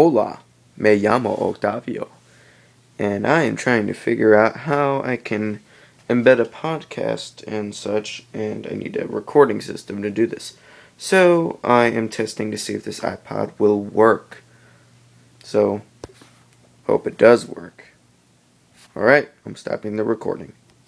Hola, me llamo Octavio, and I am trying to figure out how I can embed a podcast and such, and I need a recording system to do this. So I am testing to see if this iPod will work. So, hope it does work. Alright, I'm stopping the recording.